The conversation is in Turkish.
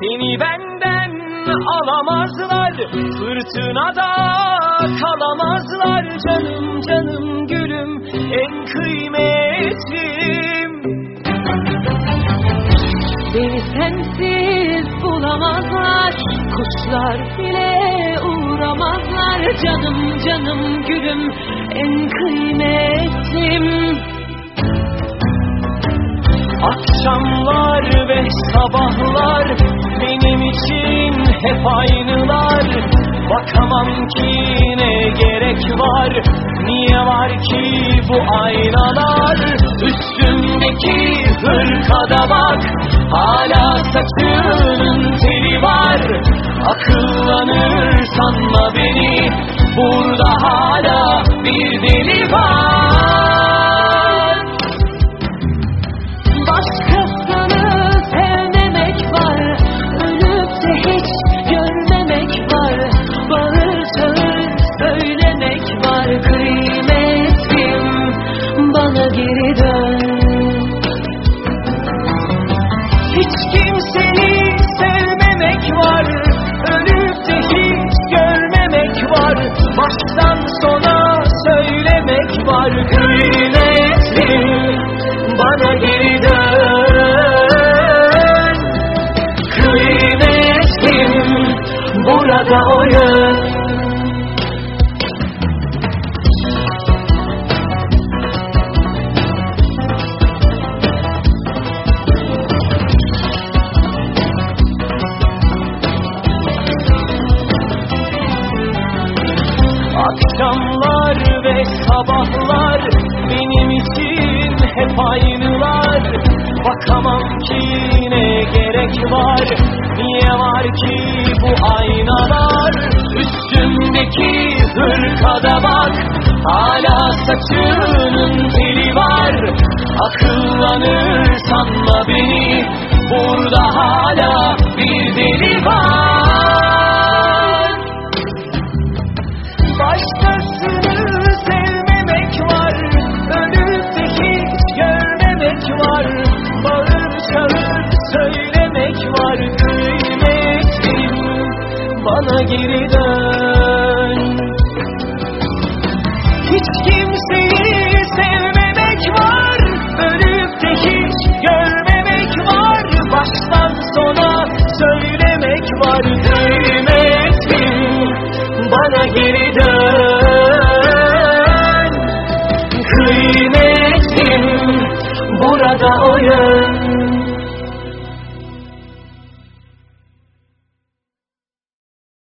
Seni benden alamazlar Fırtınada kalamazlar. Canım canım gülüm en kıymetlim. Beni sensiz bulamazlar Kuşlar bile uğramazlar. Canım canım gülüm en kıymetlim. Akşamlar ve sabahlar hep aynılar. Bakamam ki ne gerek var? Niye var ki bu aynalar? Üstümdeki hırkada bak Hala saçının teli var. Akıllanır sanma beni Burada hala bir deli var burada oyun. Akşamlar ve sabahlar aynılar Bakamam ki ne gerek var? Niye var ki bu aynalar? Üstümdeki hırkada bak. Hala saçının teli var. Akıllanır bana geri dön. Hiç kimseyi sevmemek var Ölüp de hiç görmemek var. Baştan sona söylemek var Kıymetlim bana geri